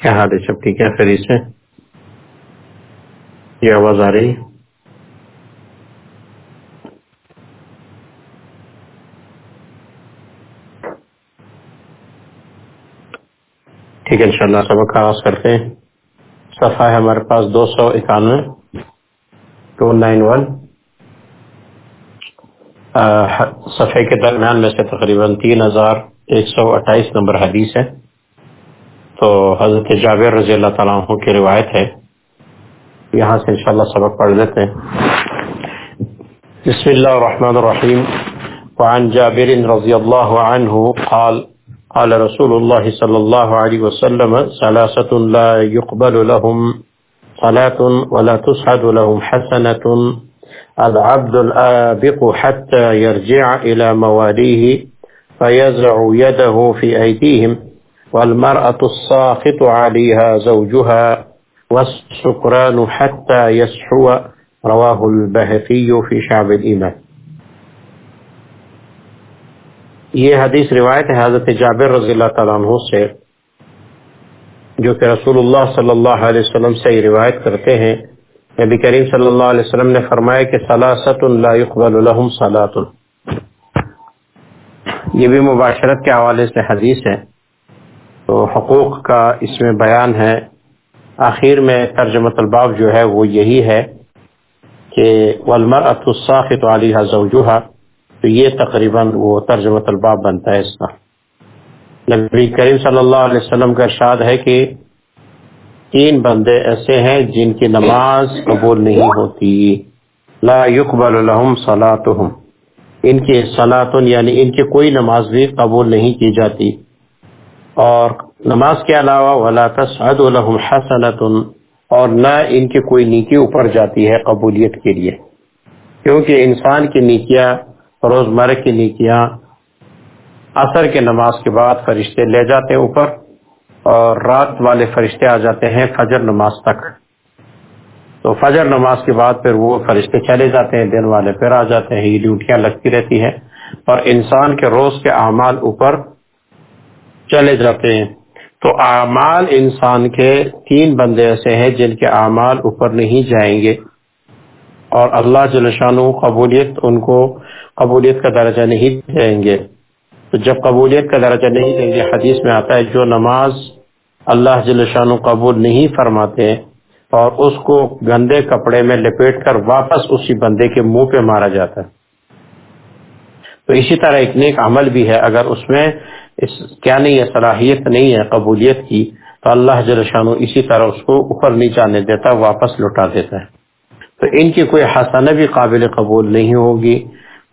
کیا حال ہے سب ٹھیک ہے خرید سے؟ یہ آواز آ رہی ٹھیک ہے، انشاءاللہ سبق آغاز کرتے ہیں۔ صفحہ ہے ہمارے پاس دو سو اکانوے ٹو نائن ون۔ صفحے کے درمیان میں سے تقریباً تین ہزار ایک سو اٹھائیس نمبر حدیث ہے۔ تو حضرت جابر رضی اللہ تعالیٰ عنہ کی روایت ہے۔ یہاں سے انشاءاللہ سبق پڑھ لیتے ہیں۔ بسم اللہ الرحمن الرحیم۔ وعن جابر رضی اللہ عنہ قال قال رسول الله صلى الله عليه وسلم، ثلاثة لا يقبل لهم صلاة ولا تسعد لهم حسنة، العبد الآبق حتى يرجع إلى مواليه فيزع يده في أيديهم. والمرأة الساخط عليها زوجها والسكران حتى يسحو. رواه البهقي في شعب الإيمان. یہ حدیث روایت ہے حضرت جابر رضی اللہ تعالیٰ عنہ سے، جو کہ رسول اللہ صلی اللہ علیہ وسلم سے یہ روایت کرتے ہیں۔ نبی کریم صلی اللہ علیہ وسلم نے فرمایا کہ سلاست لا يقبل لهم صلاة۔ یہ بھی مباشرت کے حوالے سے حدیث ہے۔ تو حقوق کا اس میں بیان ہے۔ آخر میں ترجمت الباب جو ہے وہ یہی ہے کہ ولمر اتساخت علی زوجہ تو یہ تقریباً وہ ترجمت الباب بنتا ہے اس کا۔ نبی کریم صلی اللہ علیہ وسلم کا ارشاد ہے کہ تین بندے ایسے ہیں جن کی نماز قبول نہیں ہوتی۔ لا يقبل لهم صلاتهم ان کی صلاتن یعنی ان کی کوئی نماز بھی قبول نہیں کی جاتی۔ اور نماز کے علاوہ ولا تسعد لهم اور نہ ان کی کوئی نیکی اوپر جاتی ہے قبولیت کے لیے۔ کیونکہ انسان کی نیکیاں، روزمرہ کی نیکیاں اثر کے نماز کے بعد فرشتے لے جاتے ہیں اوپر اور رات والے فرشتے آ جاتے ہیں فجر نماز تک۔ تو فجر نماز کے بعد پھر وہ فرشتے چلے جاتے ہیں، دن والے پھر آ جاتے ہیں یہ ڈیوٹیاں لگتی رہتی ہیں۔ اور انسان کے روز کے اعمال اوپر چلے جاتے ہیں۔ تو اعمال انسان کے تین بندے ایسے ہیں جن کے اعمال اوپر نہیں جائیں گے۔ اور اللہ جلشان قبولیت ان کو، قبولیت کا درجہ نہیں دیں گے۔ تو جب قبولیت کا درجہ نہیں دیں گے، حدیث میں آتا ہے، جو نماز اللہ جلشان قبول نہیں فرماتے اور اس کو گندے کپڑے میں لپیٹ کر واپس اسی بندے کے منہ پہ مارا جاتا ہے۔ تو اسی طرح ایک نیک عمل بھی ہے۔ اگر اس میں اس کیا نہیں ہے، صلاحیت نہیں ہے، قبولیت کی، تو اللہ جل شانو اسی طرح اس کو اوپر نہیں جانے دیتا، واپس لوٹا دیتا ہے۔ تو ان کی کوئی حسنہ بھی قابل قبول نہیں ہوگی۔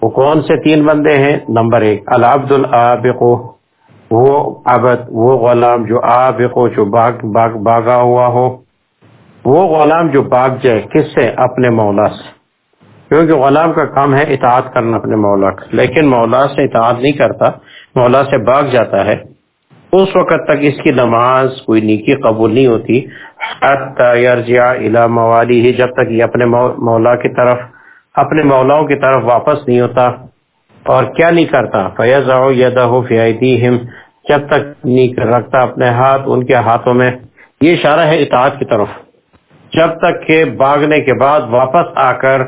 وہ کون سے تین بندے ہیں؟ نمبر ایک، العبد العابق وہ عبد، وہ غلام جو عابق جو باغ باغ، باغا ہوا ہو۔ وہ غلام جو باغ جائے، کس سے؟ اپنے مولا سے۔ کیونکہ غلام کا کام ہے اطاعت کرنا اپنے مولا کا، لیکن مولا سے اطاعت نہیں کرتا۔ مولا سے بھاگ جاتا ہے، اس وقت تک اس کی نماز کوئی نیکی قبول نہیں ہوتی۔ موالی ہی جب تک یہ اپنے مولا کی طرف، اپنے مولاؤں کی طرف واپس نہیں ہوتا۔ اور کیا نہیں کرتا؟ فیض ہو جب تک نہیں رکھتا اپنے ہاتھ، ان کے ہاتھوں میں۔ یہ اشارہ ہے اطاعت کی طرف۔ جب تک کہ باغنے کے بعد واپس آ کر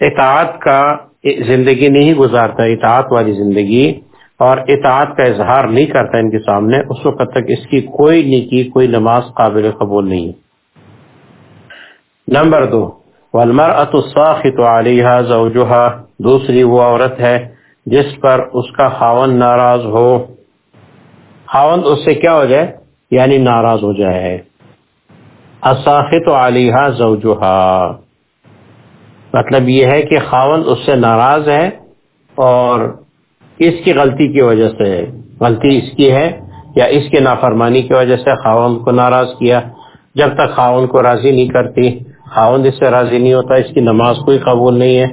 اطاعت کا زندگی نہیں گزارتا، اطاعت والی زندگی اور اطاعت کا اظہار نہیں کرتا ان کے سامنے، اس وقت تک اس کی کوئی نیکی، کوئی نماز قابل قبول نہیں نمبر دو ولمر اتساخت علیہ زوجہ دوسری وہ عورت ہے جس پر اس کا خاون ناراض ہو۔ خاون اس سے کیا ہو جائے؟ یعنی ناراض ہو جائے۔ اساخت علیہ زوجہ مطلب یہ ہے کہ خاون اس سے ناراض ہے اور اس کی غلطی کی وجہ سے، غلطی اس کی ہے یا اس کے نافرمانی کی وجہ سے خاون کو ناراض کیا؟ جب تک خاون کو راضی نہیں کرتی خاون اس سے راضی نہیں ہوتا، اس کی نماز کوئی قبول نہیں ہے،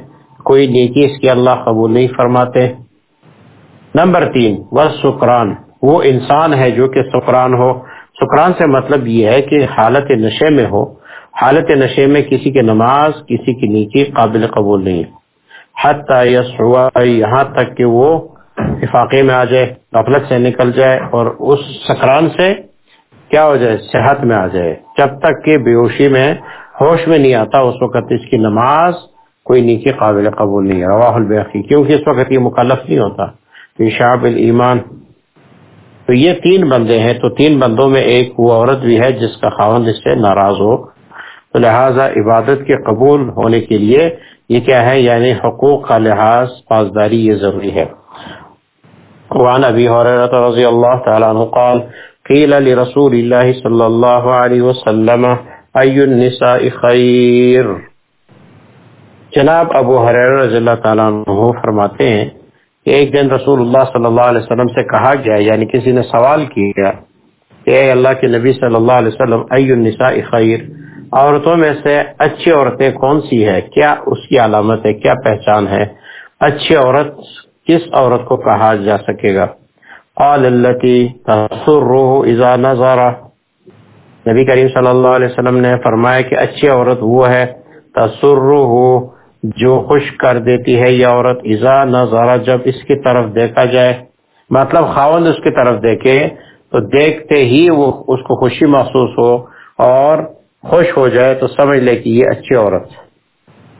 کوئی نیکی اس کی اللہ قبول نہیں فرماتے۔ نمبر تین وہ سکران وہ انسان ہے جو کہ سکران ہو۔ سکران سے مطلب یہ ہے کہ حالت نشے میں ہو۔ حالت نشے میں کسی کی نماز، کسی کی نیکی قابل قبول نہیں۔ ہے یہاں تک کہ وہ افاقے میں آ جائے، غفلت سے نکل جائے اور اس سکران سے کیا ہو جائے، صحت میں آ جائے۔ جب تک کہ بیوشی میں ہوش میں نہیں آتا، اس وقت اس کی نماز کوئی نیکی قابل قبول نہیں ہے۔ رواح البیقی، کیونکہ اس وقت یہ مکلف نہیں ہوتا۔ شاب الایمان۔ تو یہ تین بندے ہیں، تو تین بندوں میں ایک وہ عورت بھی ہے جس کا خاوند اس سے ناراض ہو۔ تو لہٰذا عبادت کے قبول ہونے کے لیے یہ کیا ہے؟ یعنی حقوق کا لحاظ پاسداری یہ ضروری ہے۔ وعن ابی حریرت رضی اللہ تعالی عنہ قال، قیل لرسول اللہ صلی اللہ علیہ وسلم، ای النساء خیر جناب ابو حریر رضی اللہ تعالیٰ عنہ فرماتے ہیں کہ ایک دن رسول اللہ صلی اللہ علیہ وسلم سے کہا گیا یعنی کسی نے سوال کیا کہ اے اللہ کے نبی صلی اللہ علیہ وسلم، ای النساء خیر عورتوں میں سے اچھی عورتیں کون سی ہے کیا اس کی علامت ہے؟ کیا پہچان ہے؟ اچھی عورت کس عورت کو کہا جا سکے گا؟ قال اذا نظر. نبی کریم صلی اللہ علیہ وسلم نے فرمایا کہ اچھی عورت وہ ہے جو خوش کر دیتی ہے یہ عورت، اذا نظر، جب اس کی طرف دیکھا جائے۔ مطلب خاوند اس کی طرف دیکھے، تو دیکھتے ہی وہ اس کو خوشی محسوس ہو اور خوش ہو جائے تو سمجھ لے کہ یہ اچھی عورت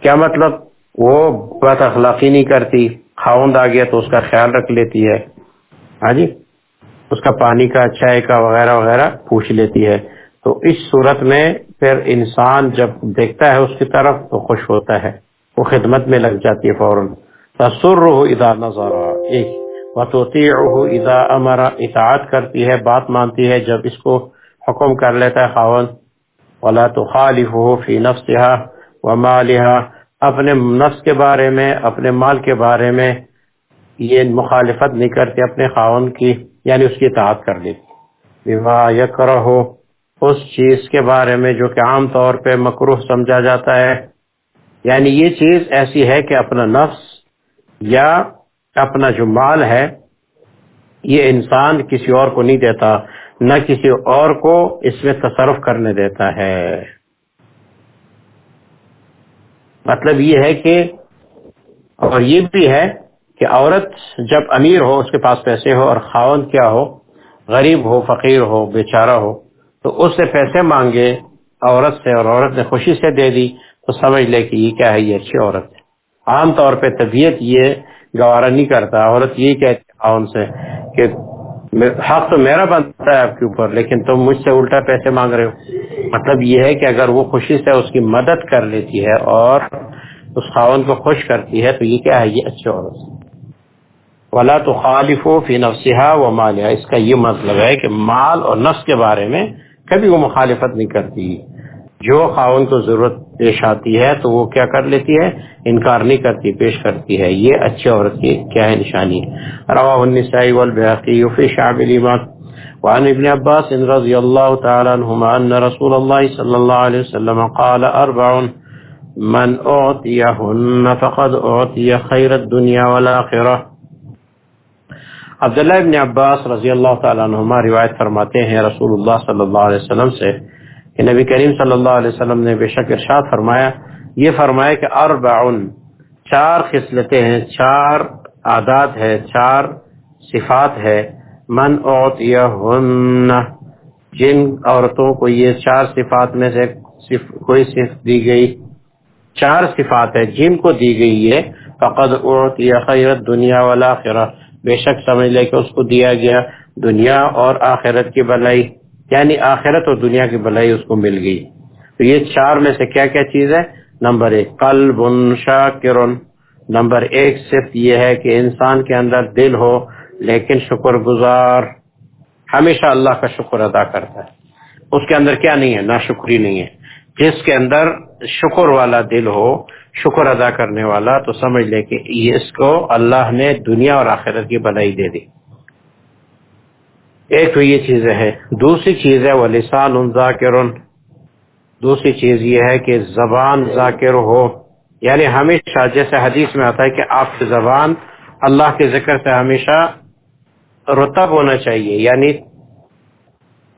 کیا مطلب؟ وہ بات اخلاقی نہیں کرتی خاؤند آ گیا تو اس کا خیال رکھ لیتی ہے۔ ہاں جی؟ اس کا پانی کا، چائے کا، وغیرہ وغیرہ پوچھ لیتی ہے۔ تو اس صورت میں پھر انسان جب دیکھتا ہے اس کی طرف تو خوش ہوتا ہے۔ وہ خدمت میں لگ جاتی ہے فوراً۔ تصر ادا نظر۔ ایک۔ ادا امرا اطاعت کرتی ہے، بات مانتی ہے۔ جب اس کو حکم کر لیتا ہے خاون ولا تخالفه في نفسها ومالها اپنے نفس کے بارے میں، اپنے مال کے بارے میں یہ مخالفت نہیں کرتے، اپنے خاون کی یعنی اس کی اطاعت کر لیتی بما یکرہ اس چیز کے بارے میں جو کہ عام طور پہ مکروح سمجھا جاتا ہے۔ یعنی یہ چیز ایسی ہے کہ اپنا نفس یا اپنا جو مال ہے یہ انسان کسی اور کو نہیں دیتا، نہ کسی اور کو اس میں تصرف کرنے دیتا ہے۔ مطلب یہ ہے کہ، اور یہ بھی ہے کہ عورت جب امیر ہو، اس کے پاس پیسے ہو اور خاون کیا ہو، غریب ہو، فقیر ہو، بیچارہ ہو، تو اس سے پیسے مانگے عورت سے اور عورت نے خوشی سے دے دی، تو سمجھ لے کہ یہ کیا ہے، یہ اچھی عورت ہے۔ عام طور پہ طبیعت یہ گوارا نہیں کرتا، عورت یہ کہتی خاون سے کہ حق تو میرا بنتا ہے آپ کے اوپر، لیکن تم مجھ سے الٹا پیسے مانگ رہے ہو۔ مطلب یہ ہے کہ اگر وہ خوشی سے اس کی مدد کر لیتی ہے اور اس خاون کو خوش کرتی ہے تو یہ کیا ہے؟ یہ اچھے عورت ولا تو خالف و فی و مالیہ اس کا یہ مطلب ہے کہ مال اور نفس کے بارے میں کبھی وہ مخالفت نہیں کرتی۔ جو خاون کو ضرورت پیش آتی ہے تو وہ کیا کر لیتی ہے؟ انکار نہیں کرتی، پیش کرتی ہے۔ یہ اچھی عورت کی کیا ہے نشانی؟ رواہ النسائی والبیقی فی شعب الایمان وعن ابن عباس رضی اللہ تعالی عنہما ان رسول اللہ صلی اللہ علیہ وسلم قال اربع من اعطیہن فقد اعطی خیر الدنیا والآخرہ. عبداللہ ابن عباس رضی اللہ تعالی عنہما روایت فرماتے ہیں رسول اللہ صلی اللہ علیہ وسلم سے کہ نبی کریم صلی اللہ علیہ وسلم نے بے شک ارشاد فرمایا، یہ فرمایا کہ اربعن چار خصلتیں ہیں، چار عادات ہے چار صفات ہے من اوت جن عورتوں کو یہ چار صفات میں سے صف کوئی صف دی گئی، چار صفات ہے جن کو دی گئی ہے، فقد اوت یا خیرت دنیا والا بے شک سمجھ لے کہ اس کو دیا گیا دنیا اور آخرت کی بلائی۔ یعنی آخرت اور دنیا کی بلائی اس کو مل گئی۔ تو یہ چار میں سے کیا کیا چیز ہے؟ نمبر ایک، قلب شاکر۔ نمبر ایک صرف یہ ہے کہ انسان کے اندر دل ہو، لیکن شکر گزار۔ ہمیشہ اللہ کا شکر ادا کرتا ہے۔ اس کے اندر کیا نہیں ہے؟ نہ شکری نہیں ہے۔ جس کے اندر شکر والا دل ہو، شکر ادا کرنے والا، تو سمجھ لے کہ اس کو اللہ نے دنیا اور آخرت کی بلائی دے دی۔ ایک تو یہ چیزیں ہے، دوسری چیز ہے وہ لسان ذاکر۔ دوسری چیز یہ ہے کہ زبان ذاکر ہو۔ یعنی ہمیشہ جیسے حدیث میں آتا ہے کہ آپ کی زبان اللہ کے ذکر سے ہمیشہ رتب ہونا چاہیے یعنی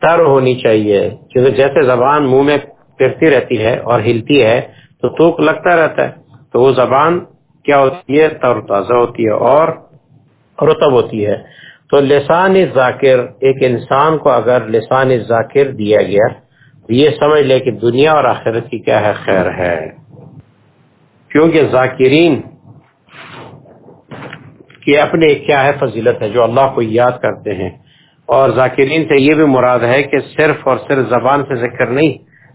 تر ہونی چاہیے۔ کیونکہ جیسے زبان منہ میں پھرتی رہتی ہے اور ہلتی ہے، تو توک لگتا رہتا ہے۔ تو وہ زبان کیا ہوتی ہے؟ تر تازہ ہوتی ہے اور رتب ہوتی ہے۔ تو لسان ذاکر، ایک انسان کو اگر لسان ذاکر دیا گیا، تو یہ سمجھ لے کہ دنیا اور آخرت کی کیا ہے خیر ہے۔ کیونکہ ذاکرین کی اپنے کیا ہے فضیلت ہے جو اللہ کو یاد کرتے ہیں۔ اور ذاکرین سے یہ بھی مراد ہے کہ صرف اور صرف زبان سے ذکر نہیں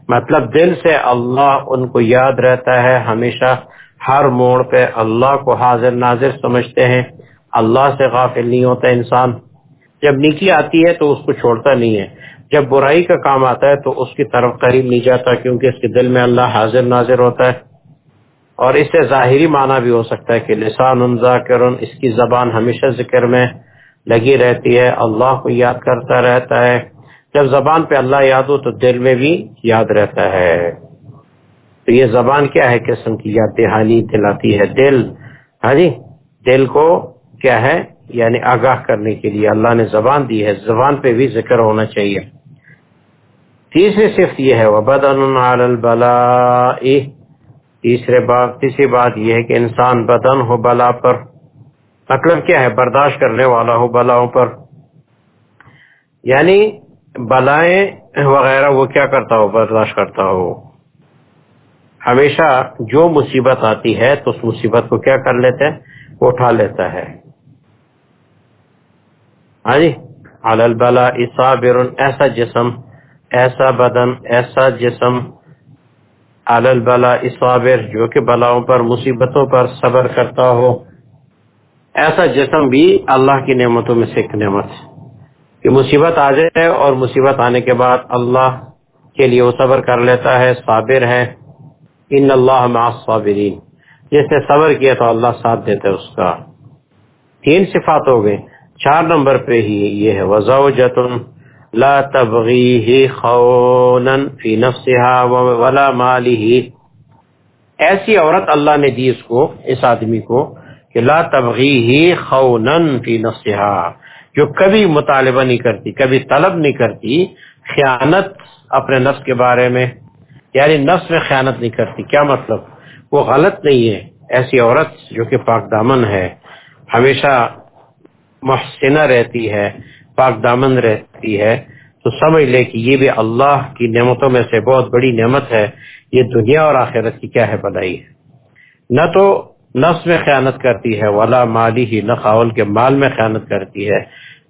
مطلب دل سے اللہ ان کو یاد رہتا ہے۔ ہمیشہ ہر موڑ پہ اللہ کو حاضر ناظر سمجھتے ہیں۔ اللہ سے غافل نہیں ہوتا انسان۔ جب نیکی آتی ہے تو اس کو چھوڑتا نہیں ہے۔ جب برائی کا کام آتا ہے تو اس کی طرف قریب نہیں جاتا کیونکہ اس کے دل میں اللہ حاضر ناظر ہوتا ہے۔ اور اس سے ظاہری معنی بھی ہو سکتا ہے کہ لسان ذاکر، اس کی زبان ہمیشہ ذکر میں لگی رہتی ہے۔ اللہ کو یاد کرتا رہتا ہے۔ جب زبان پہ اللہ یاد ہو تو دل میں بھی یاد رہتا ہے۔ تو یہ زبان کیا ہے؟ قسم کی یاد دہانی دلاتی ہے۔ دل ہاں جی دل کو کیا ہے؟ یعنی آگاہ کرنے کے لیے اللہ نے زبان دی ہے۔ زبان پہ بھی ذکر ہونا چاہیے۔ تیسری صفت یہ ہے وہ بدن البلا تیسرے بات، تیسری بات یہ ہے کہ انسان بدن ہو بلا پر۔ مطلب کیا ہے؟ برداشت کرنے والا ہو بلاؤں پر۔ یعنی بلائیں وغیرہ، وہ کیا کرتا ہو؟ برداشت کرتا ہو۔ ہمیشہ جو مصیبت آتی ہے تو اس مصیبت کو کیا کر لیتے وہ اٹھا لیتا ہے۔ ہاں جی؟ البلا صابر، ایسا جسم، ایسا بدن، ایسا جسم۔ البلا صابر، جو کہ بلاؤں پر، مصیبتوں پر صبر کرتا ہو۔ ایسا جسم بھی اللہ کی نعمتوں میں سے ایک نعمت کہ مصیبت آ جائے اور مصیبت آنے کے بعد اللہ کے لیے وہ صبر کر لیتا ہے، صابر ہے۔ ان اللہ مع صابرین جس نے صبر کیا تو اللہ ساتھ دیتا ہے اس کا۔ تین صفات ہو گئے۔ چار نمبر پہ ہی یہ ہے وزوجت لا تبغیہ خونا فی نفسها ولا مالی ایسی عورت اللہ نے دی اس کو، اس آدمی کو، کہ لا تبغیہ خونا فی نفسها۔ جو کبھی مطالبہ نہیں کرتی، کبھی طلب نہیں کرتی، خیانت اپنے نفس کے بارے میں یعنی نفس میں خیانت نہیں کرتی۔ کیا مطلب؟ وہ غلط نہیں ہے۔ ایسی عورت جو کہ پاک دامن ہے، ہمیشہ محسنہ رہتی ہے، پاک دامن رہتی ہے۔ تو سمجھ لے کہ یہ بھی اللہ کی نعمتوں میں سے بہت بڑی نعمت ہے۔ یہ دنیا اور آخرت کی کیا ہے بلائی ہے؟ نہ تو نفس میں خیانت کرتی ہے، ولا مالی ہی، نہ خاول کے مال میں خیانت کرتی ہے۔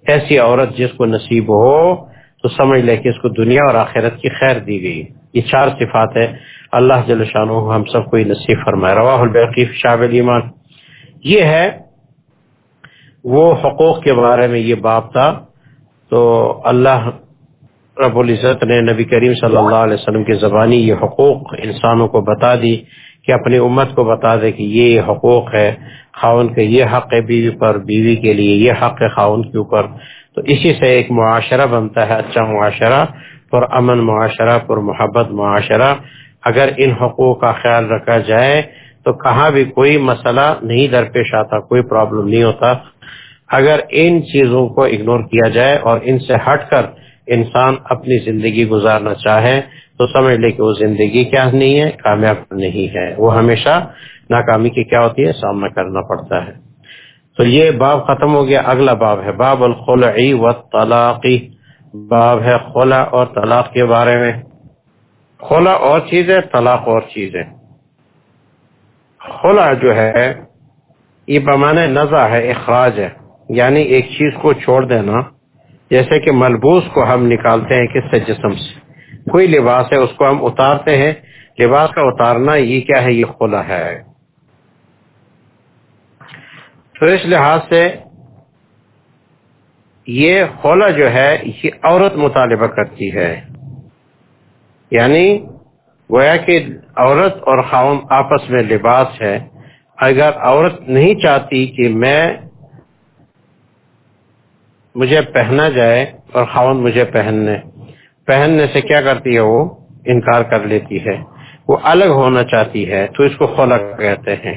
ایسی عورت جس کو نصیب ہو، تو سمجھ لے کہ اس کو دنیا اور آخرت کی خیر دی گئی۔ یہ چار صفات ہے اللہ جل شاہ ہم سب کو نصیب فرمائے۔ رواہ البقیف شاب ایمان یہ ہے وہ حقوق کے بارے میں یہ باب تھا، تو اللہ رب العزت نے نبی کریم صلی اللہ علیہ وسلم کی زبانی یہ حقوق انسانوں کو بتا دی کہ اپنی امت کو بتا دے کہ یہ حقوق ہے، خاون کے یہ حق ہے بیوی پر، بیوی کے لیے یہ حق ہے خاون کے اوپر۔ تو اسی سے ایک معاشرہ بنتا ہے اچھا معاشرہ، پر امن معاشرہ، پر محبت معاشرہ۔ اگر ان حقوق کا خیال رکھا جائے تو کہاں بھی کوئی مسئلہ نہیں درپیش آتا، کوئی پرابلم نہیں ہوتا۔ اگر ان چیزوں کو اگنور کیا جائے اور ان سے ہٹ کر انسان اپنی زندگی گزارنا چاہے، تو سمجھ لے کہ وہ زندگی کیا نہیں ہے، کامیاب نہیں ہے۔ وہ ہمیشہ ناکامی کی کیا ہوتی ہے؟ سامنا کرنا پڑتا ہے۔ تو یہ باب ختم ہو گیا۔ اگلا باب ہے، باب الخلعی و طلاقی باب ہے خلا اور طلاق کے بارے میں۔ خلا اور چیز ہے طلاق اور چیز ہے خلا جو ہے، یہ بمانے نزا ہے، اخراج ہے۔ یعنی ایک چیز کو چھوڑ دینا، جیسے کہ ملبوس کو ہم نکالتے ہیں کس سے؟ جسم سے۔ کوئی لباس ہے، اس کو ہم اتارتے ہیں۔ لباس کا اتارنا یہ کیا ہے؟ یہ خلا ہے۔ تو اس لحاظ سے یہ خولا جو ہے، یہ عورت مطالبہ کرتی ہے۔ یعنی گویا کہ عورت اور خاون آپس میں لباس ہے۔ اگر عورت نہیں چاہتی کہ میں مجھے پہنا جائے اور خاون مجھے پہننے۔ پہننے سے کیا کرتی ہے وہ؟ انکار کر لیتی ہے۔ وہ الگ ہونا چاہتی ہے، تو اس کو خلا کہتے ہیں۔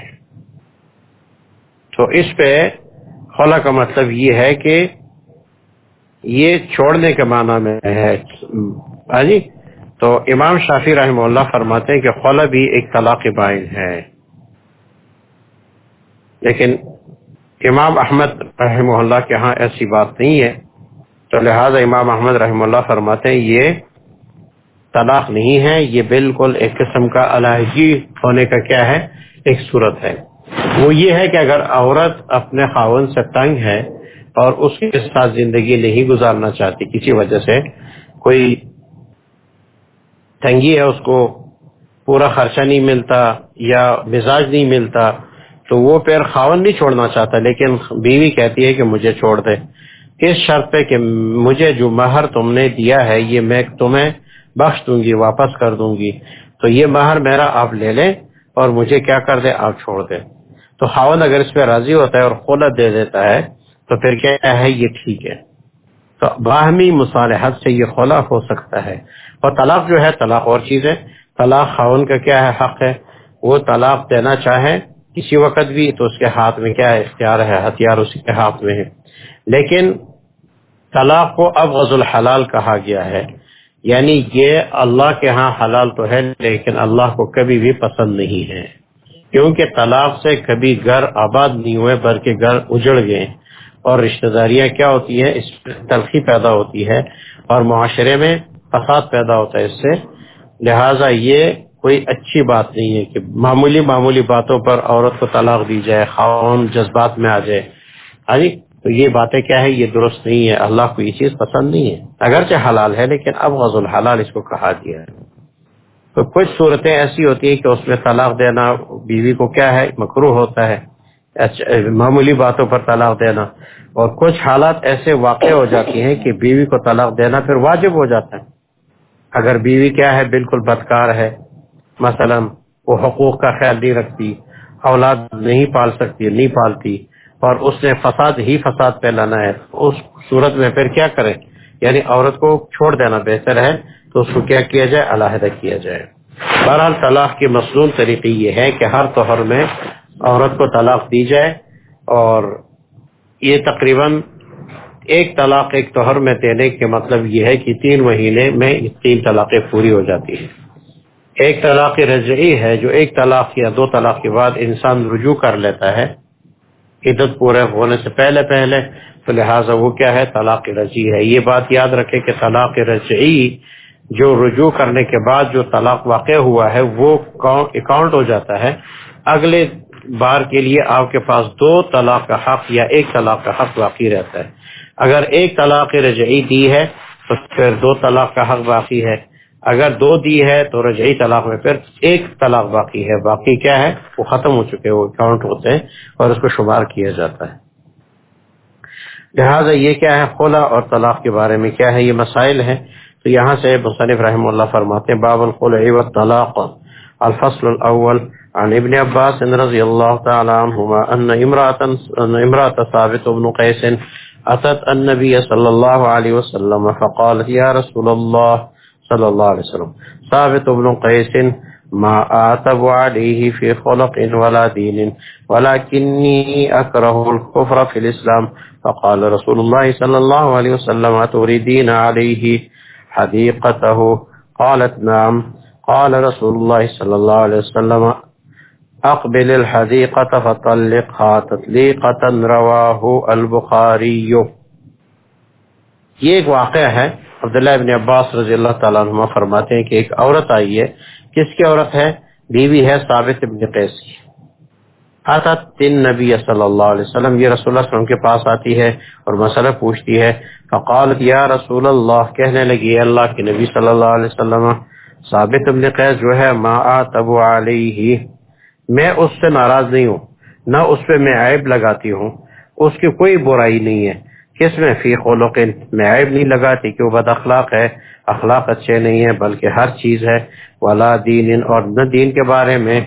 تو اس پہ خلا کا مطلب یہ ہے کہ یہ چھوڑنے کے معنی میں ہے۔ ہاں جی؟ تو امام شافی رحمہ اللہ فرماتے ہیں کہ خلا بھی ایک طلاق بائن ہے۔ لیکن امام احمد رحمہ اللہ کے ہاں ایسی بات نہیں ہے۔ تو لہٰذا امام احمد رحمہ اللہ فرماتے ہیں، یہ طلاق نہیں ہے، یہ بالکل ایک قسم کا علیحدگی ہونے کا کیا ہے، ایک صورت ہے۔ وہ یہ ہے کہ اگر عورت اپنے خاون سے تنگ ہے اور اس کے ساتھ زندگی نہیں گزارنا چاہتی، کسی وجہ سے کوئی تنگی ہے، اس کو پورا خرچہ نہیں ملتا یا مزاج نہیں ملتا تو وہ پیر خاون نہیں چھوڑنا چاہتا، لیکن بیوی کہتی ہے کہ مجھے چھوڑ دے۔ اس شرط پہ کہ مجھے جو مہر تم نے دیا ہے، یہ میں تمہیں بخش دوں گی، واپس کر دوں گی۔ تو یہ مہر میرا آپ لے لیں اور مجھے کیا کر دے آپ چھوڑ دیں۔ تو خاون اگر اس پہ راضی ہوتا ہے اور خلت دے دیتا ہے، تو پھر کیا ہے؟ یہ ٹھیک ہے۔ تو باہمی مصالحت سے یہ خلا ہو سکتا ہے۔ اور طلاق جو ہے، طلاق اور چیز ہے طلاق خاون کا کیا ہے؟ حق ہے۔ وہ طلاق دینا چاہے کسی وقت بھی تو اس کے ہاتھ میں کیا اختیار ہے؟ ہتھیار اسی کے ہاتھ میں ہے۔ لیکن طلاق کو اب غز الحلال کہا گیا ہے۔ یعنی یہ اللہ کے ہاں حلال تو ہے، لیکن اللہ کو کبھی بھی پسند نہیں ہے۔ کیونکہ طلاق سے کبھی گھر آباد نہیں ہوئے، بلکہ گھر اجڑ گئے۔ اور رشتہ داریاں کیا ہوتی ہیں؟ اس تلخی پیدا ہوتی ہے اور معاشرے میں فساد پیدا ہوتا ہے اس سے۔ لہٰذا یہ کوئی اچھی بات نہیں ہے کہ معمولی معمولی باتوں پر عورت کو طلاق دی جائے، خاون، جذبات میں آ جائے۔ ہاں جی تو یہ باتیں کیا ہے یہ درست نہیں ہے۔ اللہ کو یہ چیز پسند نہیں ہے۔ اگرچہ حلال ہے، لیکن اب غز الحلال اس کو کہا دیا ہے۔ تو کچھ صورتیں ایسی ہوتی ہیں کہ اس میں طلاق دینا بیوی کو کیا ہے؟ مکرو ہوتا ہے۔ معمولی باتوں پر طلاق دینا۔ اور کچھ حالات ایسے واقع ہو جاتی ہیں کہ بیوی کو طلاق دینا پھر واجب ہو جاتا ہے۔ اگر بیوی کیا ہے؟ بالکل بدکار ہے۔ مثلا وہ حقوق کا خیال نہیں رکھتی، اولاد نہیں پال سکتی، نہیں پالتی، اور اس نے فساد ہی فساد پھیلانا ہے اس صورت میں پھر کیا کرے یعنی عورت کو چھوڑ دینا بہتر ہے، تو اس کو کیا کیا جائے؟ علیحدہ کیا جائے۔ بہرحال طلاق کی مصنون طریقے یہ ہے کہ ہر توہر میں عورت کو طلاق دی جائے، اور یہ تقریباً ایک طلاق ایک توہر میں دینے کے مطلب یہ ہے کہ تین مہینے میں تین طلاقیں پوری ہو جاتی ہیں۔ ایک طلاق رجعی ہے جو ایک طلاق یا دو طلاق کے بعد انسان رجوع کر لیتا ہے۔ عدت پورے ہونے سے پہلے پہلے، تو لہٰذا وہ کیا ہے؟ طلاق رجعی ہے۔ یہ بات یاد رکھے کہ طلاق رجعی جو رجوع کرنے کے بعد جو طلاق واقع ہوا ہے، وہ اکاؤنٹ ہو جاتا ہے۔ اگلے بار کے لیے آپ کے پاس دو طلاق کا حق یا ایک طلاق کا حق باقی رہتا ہے۔ اگر ایک طلاق رجعی دی ہے، تو پھر دو طلاق کا حق باقی ہے۔ اگر دو دی ہے تو رجعی طلاق میں پھر ایک طلاق باقی ہے، باقی کیا ہے؟ وہ ختم ہو چکے، وہ اکاؤنٹ ہوتے ہیں اور اس کو شمار کیا جاتا ہے۔ لہٰذا یہ کیا ہے؟ خلا اور طلاق کے بارے میں کیا ہے؟ یہ مسائل ہیں۔ تو یہاں سے مصنف رحم اللہ فرماتے ہیں باب الخلع والطلاق الفصل الاول، عن ابن عباس رضی اللہ تعالی عنہما، ان امرأة ان امرأة ثابت بن قیس، اتت النبی صلی اللہ علیہ وسلم، فقالت، یا رسول اللہ صلی اللہ علیہ وسلم۔ ثابت بن قیس، ما آتب عليه في خلق ولا دين ولكني أكره الكفر في الإسلام فقال رسول الله صلى الله عليه وسلم تريدين عليه حديقته قالت، نعم. قال رسول الله صلى الله عليه وسلم، اقبل الحديقة فطلقها تطليقة رواه البخاري یہ ایک واقعہ ہے عبداللہ ابن عباس رضی اللہ تعالیٰ عنہ فرماتے ہیں کہ ایک عورت آئی ہے۔ کس کی عورت ہے؟ بیوی ہے ثابت ابن قیس کی۔ آتا تین نبی صلی اللہ علیہ وسلم، یہ رسول اللہ علیہ وسلم کے پاس آتی ہے اور مسئلہ پوچھتی ہے۔ فقالت، یا رسول اللہ، کہنے لگی اللہ کے نبی صلی اللہ علیہ وسلم، ثابت ابن قیس جو ہے، ما آتب علیہ، میں اس سے ناراض نہیں ہوں، نہ اس پہ میں عیب لگاتی ہوں، اس کی کوئی برائی نہیں ہے۔ کس میں فی خلق میں عیب نہیں لگاتی کہ وہ بد اخلاق ہے۔ اخلاق اچھے نہیں ہے بلکہ ہر چیز ہے۔ ولا دین اور نہ دین کے بارے میں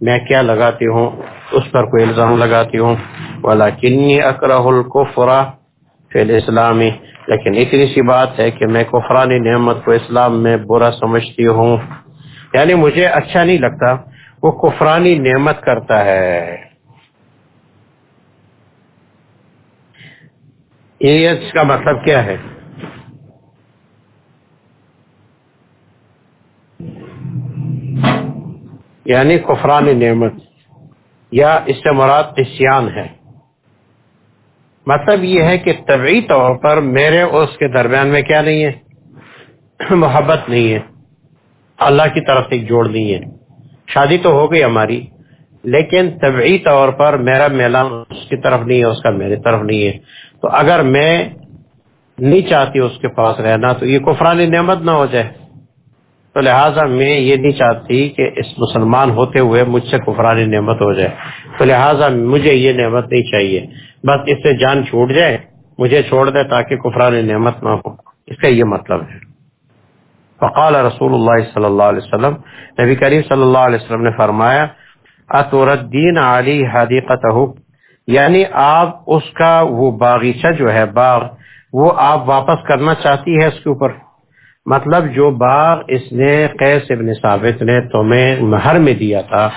میں کیا لگاتی ہوں؟ اس پر کوئی الزام لگاتی ہوں۔ ولا کنی اکرہ الکفرا فی الاسلامی لیکن اتنی سی بات ہے کہ میں کفرانی نعمت کو اسلام میں برا سمجھتی ہوں۔ یعنی مجھے اچھا نہیں لگتا، وہ کفرانی نعمت کرتا ہے۔ اس کا مطلب کیا ہے؟ یعنی کفران نعمت یا اس سے مراد اسیان ہے۔ مطلب یہ ہے کہ طبعی طور پر میرے اور اس کے درمیان میں کیا نہیں ہے؟ محبت نہیں ہے۔ اللہ کی طرف سے ایک جوڑ نہیں ہے۔ شادی تو ہو گئی ہماری، لیکن طبعی طور پر میرا میلان اس کی طرف نہیں ہے، اس کا میری طرف نہیں ہے۔ تو اگر میں نہیں چاہتی اس کے پاس رہنا تو یہ کفرانی نعمت نہ ہو جائے۔ تو لہٰذا میں یہ نہیں چاہتی کہ اس مسلمان ہوتے ہوئے مجھ سے کفرانی نعمت ہو جائے۔ تو لہٰذا مجھے یہ نعمت نہیں چاہیے۔ بس اس سے جان چھوٹ جائے، مجھے چھوڑ دے تاکہ کفرانی نعمت نہ ہو۔ اس کا یہ مطلب ہے۔ فقال رسول اللہ صلی اللہ علیہ وسلم، نبی کریم صلی اللہ علیہ وسلم نے فرمایا، اتوردین علی حدیقت یعنی آپ اس کا وہ باغیچہ جو ہے، باغ، وہ آپ واپس کرنا چاہتی ہے اس کے اوپر۔ مطلب جو باغ اس نے قیس ابن ثابت نے تمہیں مہر میں دیا تھا،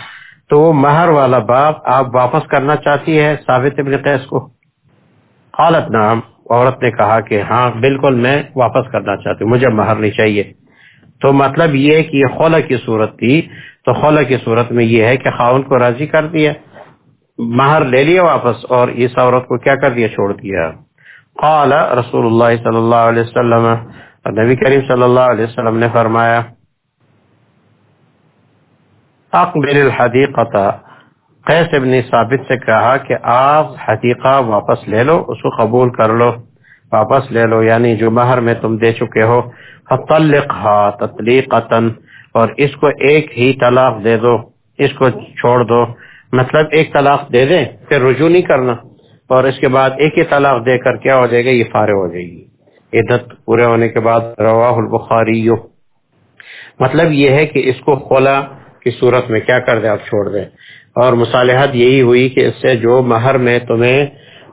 تو وہ مہر والا باغ آپ واپس کرنا چاہتی ہے ثابت ابن قیس کو۔ حالت نام عورت نے کہا کہ ہاں بالکل میں واپس کرنا چاہتی ہوں، مجھے مہر نہیں چاہیے۔ تو مطلب یہ کہ یہ خلا کی صورت تھی، تو خلا کی صورت میں یہ ہے کہ خاون کو راضی کر دیا۔ مہر لے لیا واپس اور اس عورت کو کیا کر دیا؟ چھوڑ دیا۔ قال رسول اللہ صلی اللہ علیہ وسلم، نبی کریم صلی اللہ علیہ وسلم نے فرمایا، اقبل الحدیقت قیس ابن ثابت سے کہا کہ آپ حدیقہ واپس لے لو، اس کو قبول کر لو، واپس لے لو یعنی جو مہر میں تم دے چکے ہو فطلقها تطلیقتا اور اس کو ایک ہی طلاق دے دو، اس کو چھوڑ دو مطلب ایک طلاق دے دیں، پھر رجوع نہیں کرنا۔ اور اس کے بعد ایک ہی طلاق دے کر کیا ہو جائے گا؟ یہ فارغ ہو جائے گی۔ عدت پورے ہونے کے بعد رواہ البخاری۔ مطلب یہ ہے کہ اس کو خلا کی صورت میں کیا کر دے آپ چھوڑ دیں۔ اور مصالحت یہی ہوئی کہ اس سے جو مہر میں تمہیں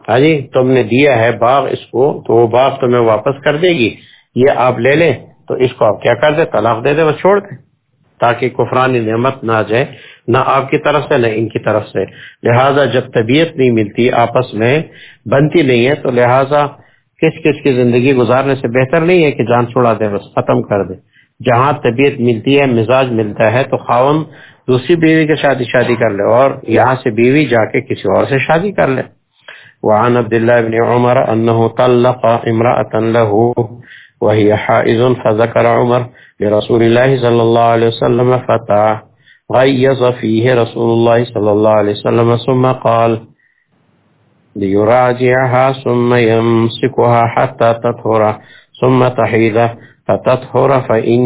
ہاں جی تم نے دیا ہے باغ، اس کو تو وہ باغ تمہیں واپس کر دے گی۔ یہ آپ لے لیں تو اس کو آپ کیا کر دیں؟ طلاق دے دیں، بس چھوڑ دیں۔ تاکہ کفرانی نعمت نہ جائے، نہ آپ کی طرف سے، نہ ان کی طرف سے۔ لہٰذا جب طبیعت نہیں ملتی، آپس میں بنتی نہیں ہے، تو لہٰذا کس کس کی زندگی گزارنے سے بہتر نہیں ہے کہ جان چھوڑا دے بس ختم کر دے جہاں طبیعت ملتی ہے، مزاج ملتا ہے، تو خاون دوسری بیوی کے شادی شادی کر لے اور یہاں سے بیوی جا کے کسی اور سے شادی کر لے۔ وعن عبد الله بن عمر انه طلق امرأة له وهي حائز فذكر عمر لرسول الله صلى الله عليه وسلم فتح غيظ فيه رسول الله صلى الله عليه وسلم ثم قال، ليراجعها ثم يمسكها حتى تطهر. ثم تحيد فتطهر فإن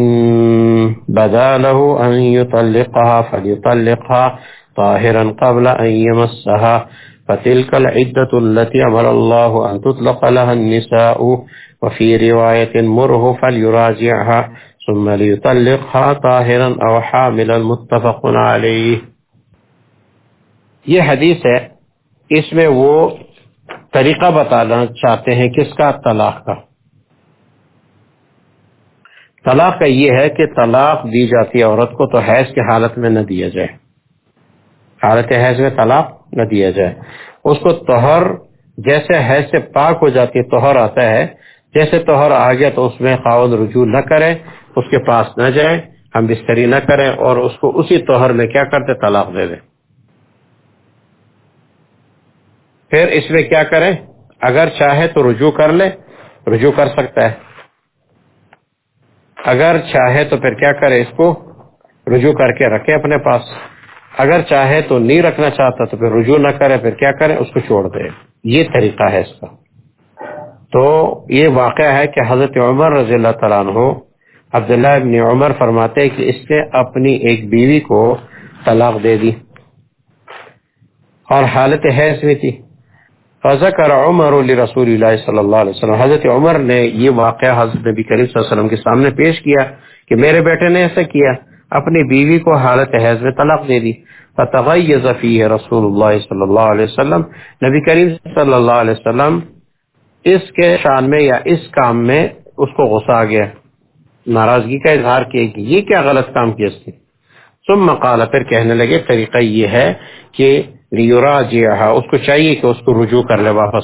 بدا له أن يطلقها، فليطلقها طاهرا قبل أن يمسها. فتلك العدة التي أمر الله أن تطلق لها النساء. وفي رواية مره فليراجعها ثم ليطلقها طاهرا أو حاملا متفق عليه. یہ حدیث ہے، اس میں وہ طریقہ بتانا چاہتے ہیں کس کا؟ طلاق کا۔ طلاق کا یہ ہے کہ طلاق دی جاتی ہے، عورت کو تو حیض کی حالت میں نہ دیا جائے۔ حالت حیض میں طلاق نہ دیا جائے۔ اس کو توہر جیسے حیض سے پاک ہو جاتی ہے توہر آتا ہے جیسے توہر آ گیا تو اس میں خاون رجوع نہ کرے اس کے پاس نہ جائے ہم بستری نہ کریں اور اس کو اسی توہر میں کیا کرتے؟ طلاق دے دیں۔ پھر اس میں کیا کریں؟ اگر چاہے تو رجوع کر لے رجوع کر سکتا ہے۔ اگر چاہے تو پھر کیا کرے اس کو رجوع کر کے رکھے اپنے پاس۔ اگر چاہے تو نہیں رکھنا چاہتا تو پھر رجوع نہ کرے پھر کیا کرے اس کو چھوڑ دے یہ طریقہ ہے اس کا۔ تو یہ واقعہ ہے کہ حضرت عمر رضی اللہ تعالیٰ عنہ عبداللہ ابن عمر فرماتے کہ اس نے اپنی ایک بیوی کو طلاق دے دی۔ اور حالت حیث میں تھی۔ فذکر عمر رسول اللہ صلی اللہ علیہ وسلم۔ حضرت عمر نے یہ واقعہ حضرت نبی کریم صلی اللہ علیہ وسلم کے سامنے پیش کیا کہ میرے بیٹے نے ایسا کیا، اپنی بیوی کو حالت حیض میں طلاق دے دی۔ فتغیظ فیہ رسول اللہ صلی اللہ علیہ وسلم۔ نبی کریم صلی اللہ علیہ وسلم اس کے شان میں یا اس کام میں اس کو غصہ آ گیا، ناراضگی کا اظہار کیا کہ یہ کیا غلط کام کیا اس نے؟ ثم قال، پھر کہنے لگے، طریقہ یہ ہے کہ اس کو چاہیے کہ اس کو رجوع کر لے واپس۔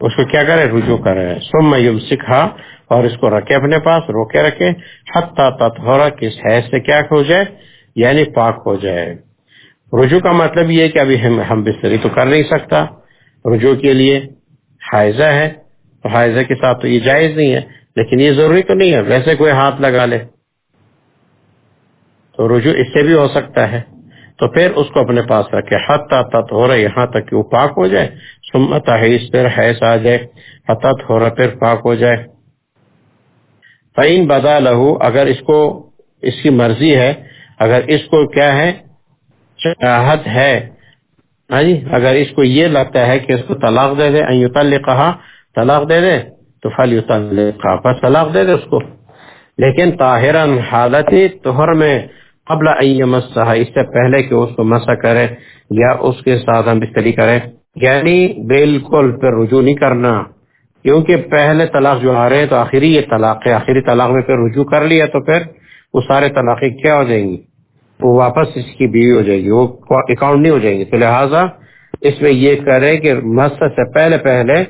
اس کو کیا کرے؟ رجوع کرے۔ ثم یمسکھا، اور اس کو رکھے اپنے پاس، روکے رکھے، حتی تطہرا کس حیث سے کیا ہو جائے؟ یعنی پاک ہو جائے۔ رجوع کا مطلب یہ ہے کہ ابھی ہم بستری تو کر نہیں سکتا۔ رجوع کے لیے حائزہ ہے، تو حائزہ کے ساتھ تو یہ جائز نہیں ہے، لیکن یہ ضروری تو نہیں ہے، ویسے کوئی ہاتھ لگا لے۔ تو رجوع اس سے بھی ہو سکتا ہے۔ تو پھر اس کو اپنے پاس رکھے حت ہو رہا یہاں تک کہ وہ پاک ہو جائے۔ سمت حیث پھر حیث آ جائے۔ حتت ہو رہا پھر پاک ہو جائے۔ فعین بدا لہو اگر اس کو، اس کی مرضی ہے، اگر اس کو کیا ہے، چاہت ہے ہاں جی اگر اس کو یہ لگتا ہے کہ اس کو طلاق دے دے کہا طلاق دے دے، تو فل بس طلاق دے دے اس کو۔ لیکن طاہر حالت توہر میں قبل مسا اس سے پہلے کہ اس کو مسا کرے یا اس کے ساتھ ہم بستری کرے یعنی بالکل پھر رجوع نہیں کرنا، کیونکہ پہلے طلاق جو آ رہے ہیں تو آخری یہ طلاق ہے، آخری طلاق میں پھر رجوع کر لیا تو پھر وہ سارے طلاقیں کیا ہو جائیں گی؟ وہ واپس اس کی بیوی ہو جائے گی، وہ اکاؤنٹ نہیں ہو جائیں گی تو لہٰذا اس میں یہ کرے کہ مسا سے پہلے پہلے،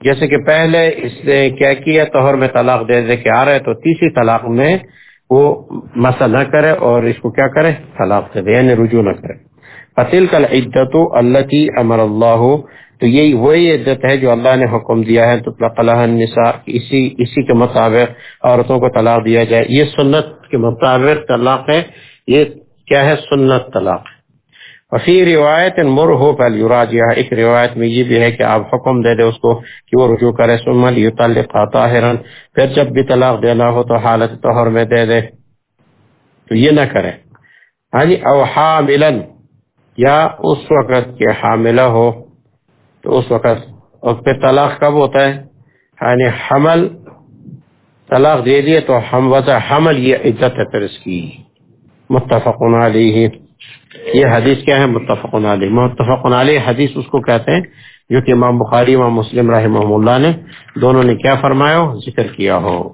جیسے کہ پہلے اس نے کیا کیا توہر میں طلاق دے دے کے آ رہے تو تیسری طلاق میں وہ مسئلہ نہ کرے اور اس کو کیا کرے؟ طلاق دے دے یعنی رجوع نہ کرے۔ فتل کل عدت اللہ کی امر اللہ، تو یہی وہی عدت ہے جو اللہ نے حکم دیا ہے۔ تو النساء، اسی اسی کے مطابق عورتوں کو طلاق دیا جائے۔ یہ سنت کے مطابق طلاق ہے، یہ کیا ہے؟ سنت طلاق ہے۔ وفی روایت مر ہو پہل ایک روایت میں یہ بھی ہے کہ آپ حکم دے دے اس کو کہ وہ رجوع کرے سمل یطلقا طاہرا، پھر جب بھی طلاق دینا ہو تو حالت طہر میں دے دے۔ تو یہ نہ کرے۔ ہاں جی او حاملا، یا اس وقت کے حاملہ ہو، تو اس وقت، اور پھر طلاق کب ہوتا ہے؟ یعنی حمل طلاق دے دیے تو ہم وضع حمل یہ عزت ہے پھر اس کی۔ متفقن علیہ۔ یہ حدیث کیا ہے؟ متفق علیہ۔ متفق علیہ حدیث اس کو کہتے ہیں جو کہ امام بخاری امام مسلم رحمہ اللہ نے دونوں نے کیا فرمایا ہو؟ ذکر کیا ہو۔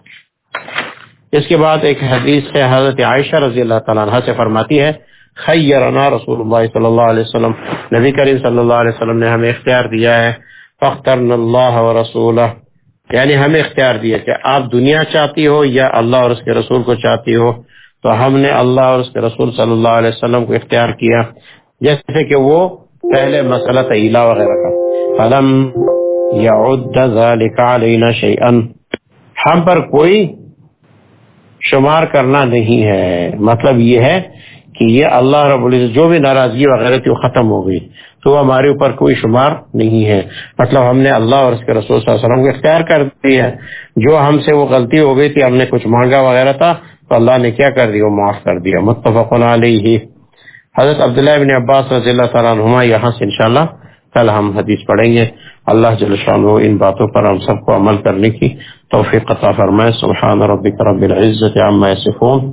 اس کے بعد ایک حدیث ہے، حضرت عائشہ رضی اللہ تعالیٰ عنہ سے فرماتی ہے، خیرنا رسول اللہ صلی اللہ علیہ وسلم۔ نبی کریم صلی اللہ علیہ وسلم نے ہمیں اختیار دیا ہے فختر اللہ و رسول یعنی ہمیں اختیار دیا کہ آپ دنیا چاہتی ہو یا اللہ اور اس کے رسول کو چاہتی ہو، تو ہم نے اللہ اور اس کے رسول صلی اللہ علیہ وسلم کو اختیار کیا۔ جیسے کہ وہ پہلے مسئلہ تیلا وغیرہ کا۔ فلم یا شیئن ہم پر کوئی شمار کرنا نہیں ہے۔ مطلب یہ ہے کہ یہ اللہ رب العزت جو بھی ناراضگی وغیرہ تھی وہ ختم ہو گئی۔ تو وہ ہمارے اوپر کوئی شمار نہیں ہے۔ مطلب ہم نے اللہ اور اس کے رسول صلی اللہ علیہ وسلم کو اختیار کر دیا ہے۔ جو ہم سے وہ غلطی ہو گئی تھی، ہم نے کچھ مانگا وغیرہ تھا، تو اللہ نے کیا کر دیا؟ وہ معاف کر دیا۔ متفق علیہ۔ حضرت عبداللہ بن عباس رضی اللہ تعالیٰ عنہما یہاں سے انشاءاللہ کل ہم حدیث پڑھیں گے۔ اللہ جل شانہ ان باتوں پر ہم سب کو عمل کرنے کی توفیق عطا فرمائے۔ سبحان ربک رب العزت عما یصفون۔